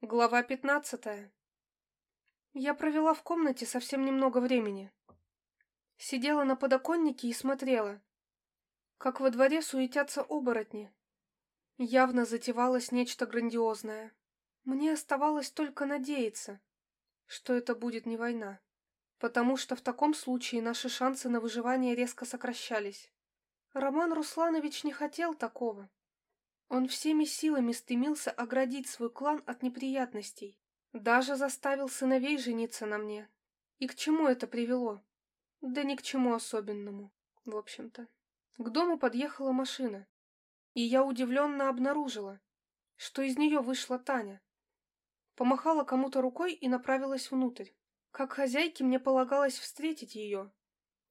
Глава пятнадцатая. Я провела в комнате совсем немного времени. Сидела на подоконнике и смотрела, как во дворе суетятся оборотни. Явно затевалось нечто грандиозное. Мне оставалось только надеяться, что это будет не война, потому что в таком случае наши шансы на выживание резко сокращались. Роман Русланович не хотел такого. Он всеми силами стремился оградить свой клан от неприятностей. Даже заставил сыновей жениться на мне. И к чему это привело? Да ни к чему особенному, в общем-то. К дому подъехала машина, и я удивленно обнаружила, что из нее вышла Таня. Помахала кому-то рукой и направилась внутрь. Как хозяйке мне полагалось встретить ее,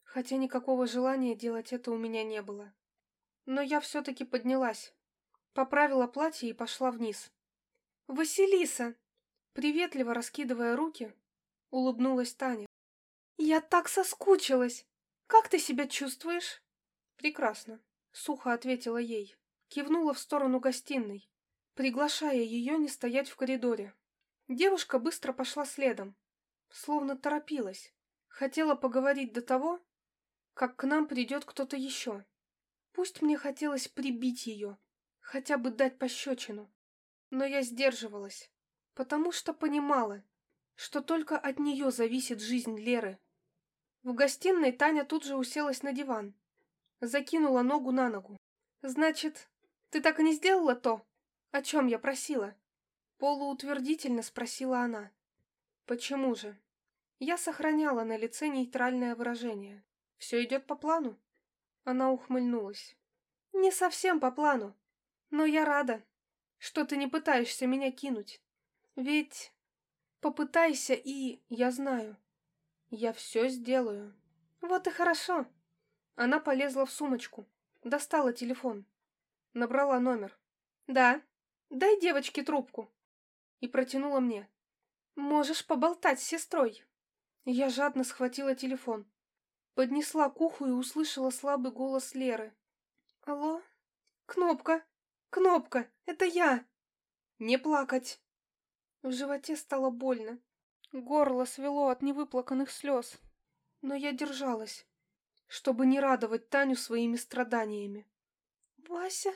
хотя никакого желания делать это у меня не было. Но я все-таки поднялась, Поправила платье и пошла вниз. «Василиса!» Приветливо раскидывая руки, улыбнулась Таня. «Я так соскучилась! Как ты себя чувствуешь?» «Прекрасно», — сухо ответила ей. Кивнула в сторону гостиной, приглашая ее не стоять в коридоре. Девушка быстро пошла следом, словно торопилась. Хотела поговорить до того, как к нам придет кто-то еще. Пусть мне хотелось прибить ее, хотя бы дать пощечину. Но я сдерживалась, потому что понимала, что только от нее зависит жизнь Леры. В гостиной Таня тут же уселась на диван, закинула ногу на ногу. «Значит, ты так и не сделала то, о чем я просила?» Полуутвердительно спросила она. «Почему же?» Я сохраняла на лице нейтральное выражение. «Все идет по плану?» Она ухмыльнулась. «Не совсем по плану. Но я рада, что ты не пытаешься меня кинуть. Ведь попытайся и, я знаю, я все сделаю. Вот и хорошо. Она полезла в сумочку, достала телефон, набрала номер. Да, дай девочке трубку. И протянула мне. Можешь поболтать с сестрой. Я жадно схватила телефон, поднесла к уху и услышала слабый голос Леры. Алло? Кнопка. Кнопка, это я. Не плакать. В животе стало больно. Горло свело от невыплаканных слез. Но я держалась, чтобы не радовать Таню своими страданиями. Вася?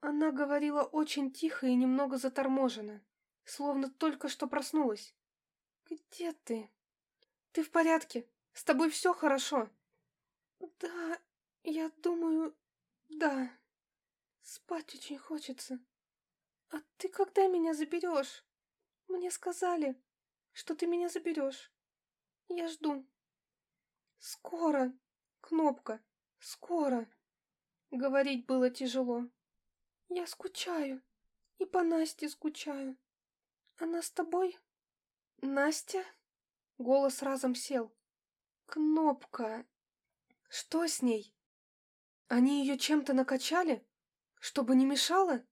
Она говорила очень тихо и немного заторможенно, словно только что проснулась. Где ты? Ты в порядке? С тобой все хорошо? Да, я думаю, да. Спать очень хочется. А ты когда меня заберешь? Мне сказали, что ты меня заберешь. Я жду. Скоро, Кнопка, скоро. Говорить было тяжело. Я скучаю. И по Насте скучаю. Она с тобой? Настя? Голос разом сел. Кнопка. Что с ней? Они ее чем-то накачали? Чтобы не мешало?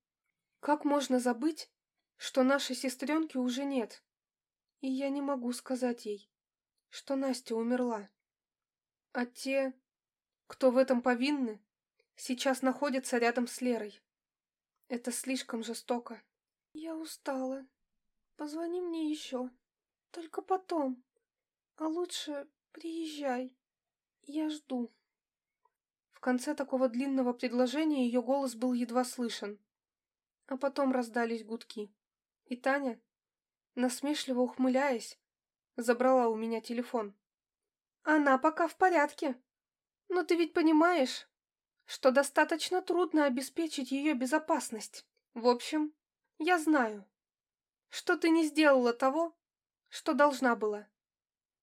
Как можно забыть, что нашей сестренки уже нет? И я не могу сказать ей, что Настя умерла. А те, кто в этом повинны, сейчас находятся рядом с Лерой. Это слишком жестоко. Я устала. Позвони мне еще. Только потом. А лучше приезжай. Я жду конце такого длинного предложения ее голос был едва слышен. А потом раздались гудки. И Таня, насмешливо ухмыляясь, забрала у меня телефон. Она пока в порядке. Но ты ведь понимаешь, что достаточно трудно обеспечить ее безопасность. В общем, я знаю, что ты не сделала того, что должна была.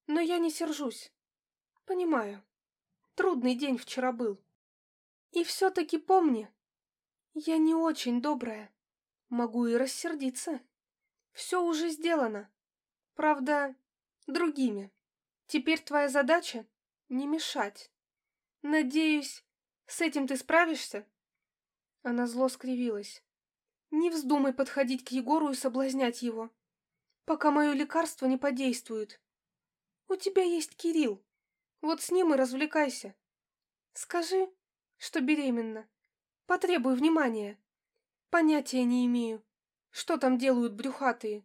Но я не сержусь. Понимаю. Трудный день вчера был. И все-таки помни, я не очень добрая. Могу и рассердиться. Все уже сделано. Правда, другими. Теперь твоя задача — не мешать. Надеюсь, с этим ты справишься?» Она зло скривилась. «Не вздумай подходить к Егору и соблазнять его, пока мое лекарство не подействует. У тебя есть Кирилл. Вот с ним и развлекайся. Скажи, что беременна. Потребуй внимания. Понятия не имею, что там делают брюхатые,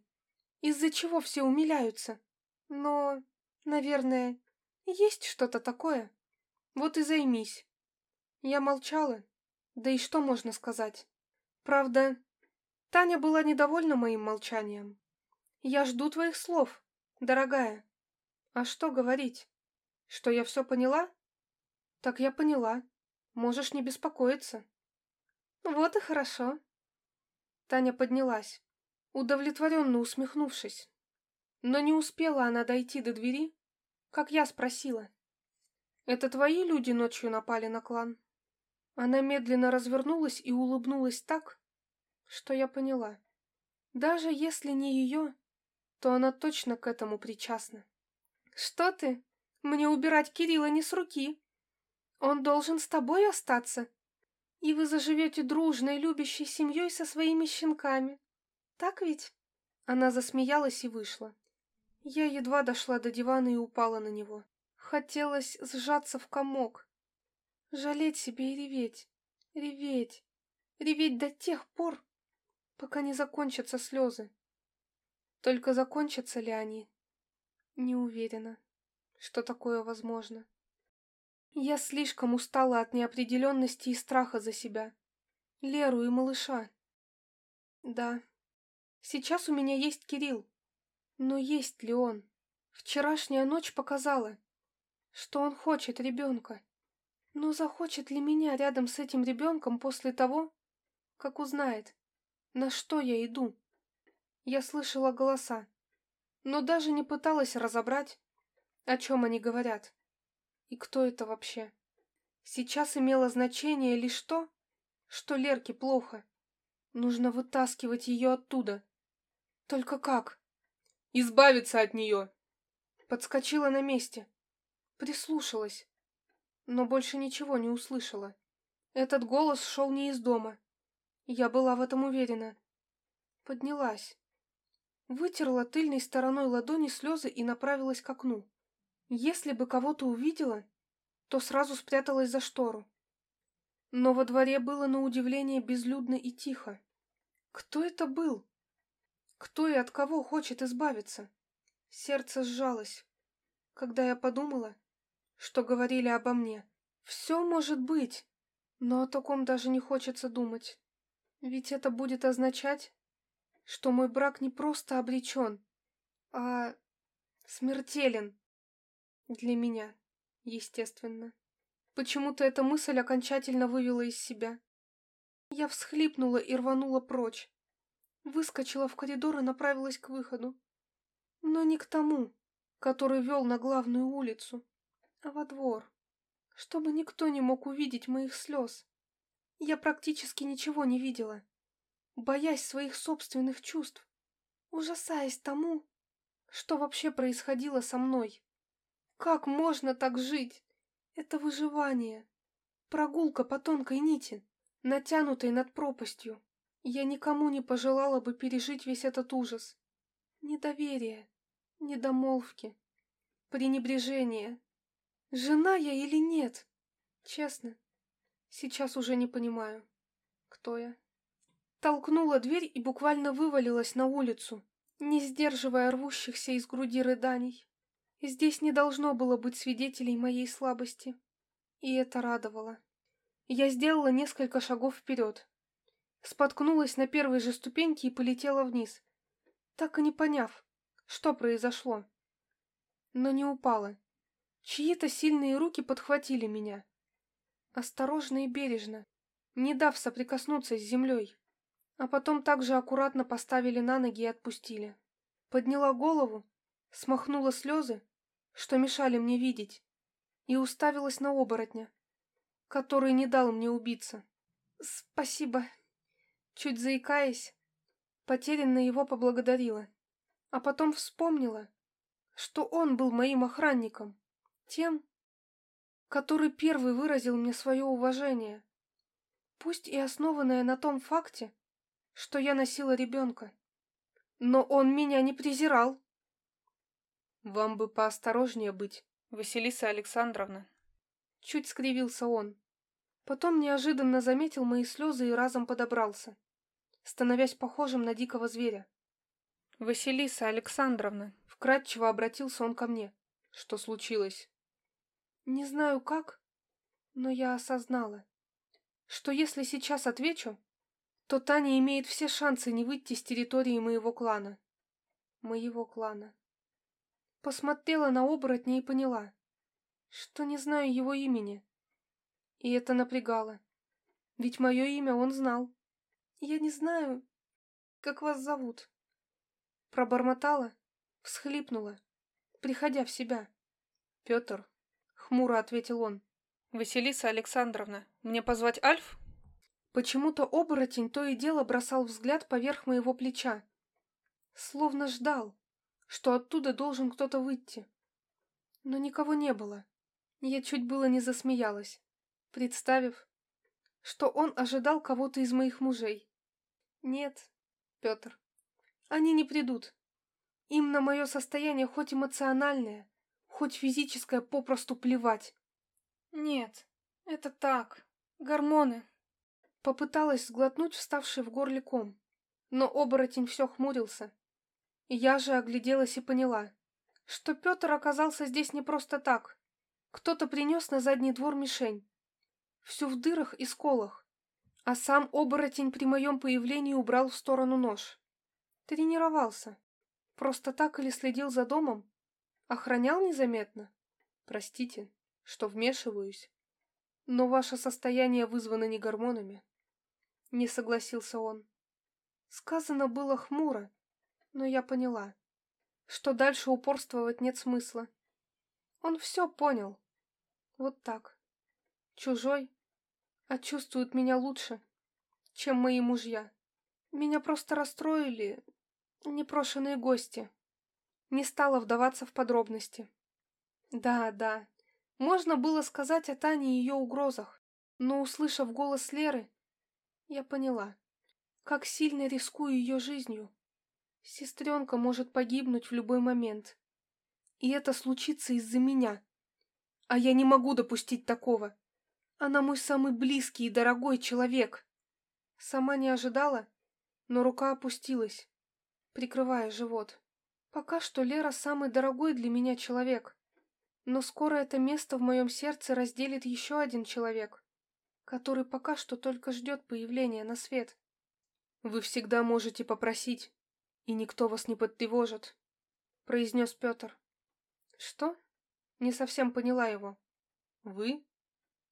из-за чего все умиляются. Но, наверное, есть что-то такое. Вот и займись. Я молчала. Да и что можно сказать? Правда, Таня была недовольна моим молчанием. Я жду твоих слов, дорогая. А что говорить? Что я все поняла? Так я поняла. Можешь не беспокоиться. Вот и хорошо. Таня поднялась, удовлетворенно усмехнувшись. Но не успела она дойти до двери, как я спросила. «Это твои люди ночью напали на клан?» Она медленно развернулась и улыбнулась так, что я поняла. Даже если не ее, то она точно к этому причастна. «Что ты? Мне убирать Кирилла не с руки. Он должен с тобой остаться, и вы заживете дружной, любящей семьей со своими щенками. Так ведь?» Она засмеялась и вышла. Я едва дошла до дивана и упала на него. Хотелось сжаться в комок. Жалеть себе и реветь. Реветь. Реветь до тех пор, пока не закончатся слезы. Только закончатся ли они? Не уверена, что такое возможно. Я слишком устала от неопределенности и страха за себя, Леру и малыша. Да, сейчас у меня есть Кирилл, но есть ли он? Вчерашняя ночь показала, что он хочет ребенка. Но захочет ли меня рядом с этим ребенком после того, как узнает, на что я иду? Я слышала голоса, но даже не пыталась разобрать, о чем они говорят. И кто это вообще? Сейчас имело значение лишь то, что Лерке плохо. Нужно вытаскивать ее оттуда. Только как? избавиться от нее. Подскочила на месте, прислушалась, но больше ничего не услышала. Этот голос шел не из дома. Я была в этом уверена. Поднялась, вытерла тыльной стороной ладони слезы и направилась к окну. Если бы кого-то увидела, то сразу спряталась за штору. Но во дворе было на удивление безлюдно и тихо. Кто это был? Кто и от кого хочет избавиться? Сердце сжалось, когда я подумала, что говорили обо мне. Все может быть, но о таком даже не хочется думать. Ведь это будет означать, что мой брак не просто обречен, а смертелен. Для меня, естественно. Почему-то эта мысль окончательно вывела из себя. Я всхлипнула и рванула прочь. Выскочила в коридор и направилась к выходу. Но не к тому, который вел на главную улицу, а во двор, чтобы никто не мог увидеть моих слез. Я практически ничего не видела, боясь своих собственных чувств, ужасаясь тому, что вообще происходило со мной. Как можно так жить? Это выживание. Прогулка по тонкой нити, натянутой над пропастью. Я никому не пожелала бы пережить весь этот ужас. Недоверие, недомолвки, пренебрежение. Жена я или нет? Честно, сейчас уже не понимаю, кто я. Толкнула дверь и буквально вывалилась на улицу, не сдерживая рвущихся из груди рыданий. Здесь не должно было быть свидетелей моей слабости. И это радовало. Я сделала несколько шагов вперед, споткнулась на первой же ступеньке и полетела вниз, так и не поняв, что произошло. Но не упала. Чьи-то сильные руки подхватили меня. Осторожно и бережно, не дав соприкоснуться с землей, а потом также аккуратно поставили на ноги и отпустили. Подняла голову, смахнула слезы, что мешали мне видеть, и уставилась на оборотня, который не дал мне убиться. «Спасибо», Чуть заикаясь, потерянно его поблагодарила, а потом вспомнила, что он был моим охранником, тем, который первый выразил мне свое уважение, пусть и основанное на том факте, что я носила ребенка. Но он меня не презирал. Вам бы поосторожнее быть, Василиса Александровна. Чуть скривился он. Потом неожиданно заметил мои слезы и разом подобрался становясь похожим на дикого зверя. «Василиса Александровна», — вкратчиво обратился он ко мне. «Что случилось?» Не знаю как, но я осознала, что если сейчас отвечу, то Таня имеет все шансы не выйти с территории моего клана. Моего клана. Посмотрела на оборотня и поняла, что не знаю его имени. И это напрягало. Ведь мое имя он знал. Я не знаю, как вас зовут. Пробормотала, всхлипнула, приходя в себя. Петр, хмуро ответил он. Василиса Александровна, мне позвать Альф? Почему-то оборотень то и дело бросал взгляд поверх моего плеча. Словно ждал, что оттуда должен кто-то выйти. Но никого не было. Я чуть было не засмеялась, представив, что он ожидал кого-то из моих мужей. Нет, Петр, они не придут. Им на мое состояние хоть эмоциональное, хоть физическое попросту плевать. Нет, это так, гормоны. Попыталась сглотнуть вставший в горле ком, но оборотень все хмурился. Я же огляделась и поняла, что Петр оказался здесь не просто так. Кто-то принес на задний двор мишень. Всю в дырах и сколах. А сам оборотень при моем появлении убрал в сторону нож. Тренировался. Просто так или следил за домом? Охранял незаметно? Простите, что вмешиваюсь. Но ваше состояние вызвано не гормонами. Не согласился он. Сказано было хмуро, но я поняла, что дальше упорствовать нет смысла. Он все понял. Вот так. Чужой, а чувствует меня лучше, чем мои мужья. Меня просто расстроили непрошенные гости. Не стала вдаваться в подробности. Да, да, можно было сказать о Тане и ее угрозах, но, услышав голос Леры, я поняла, как сильно рискую ее жизнью. Сестренка может погибнуть в любой момент. И это случится из-за меня. А я не могу допустить такого. Она мой самый близкий и дорогой человек. Сама не ожидала, но рука опустилась, прикрывая живот. Пока что Лера самый дорогой для меня человек. Но скоро это место в моем сердце разделит еще один человек который пока что только ждет появления на свет. Вы всегда можете попросить, и никто вас не подтревожит, произнес Петр. Что? Не совсем поняла его. Вы?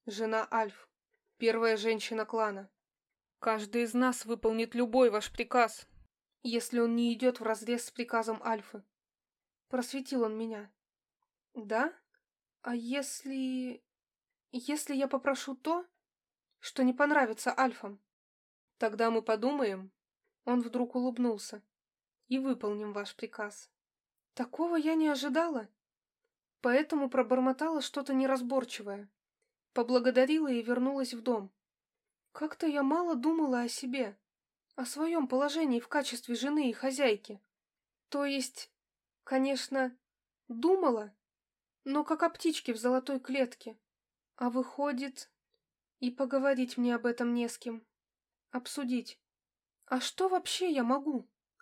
Жена Альф, первая женщина клана. Каждый из нас выполнит любой ваш приказ, если он не идет вразрез с приказом Альфы. Просветил он меня. Да? А если... Если я попрошу то, что не понравится альфам. Тогда мы подумаем. Он вдруг улыбнулся. И выполним ваш приказ. Такого я не ожидала. Поэтому пробормотала что-то неразборчивое. Поблагодарила и вернулась в дом. Как-то я мало думала о себе, о своем положении в качестве жены и хозяйки. То есть, конечно, думала, но как о птичке в золотой клетке. А выходит, и поговорить мне об этом не с кем. Обсудить. А что вообще я могу?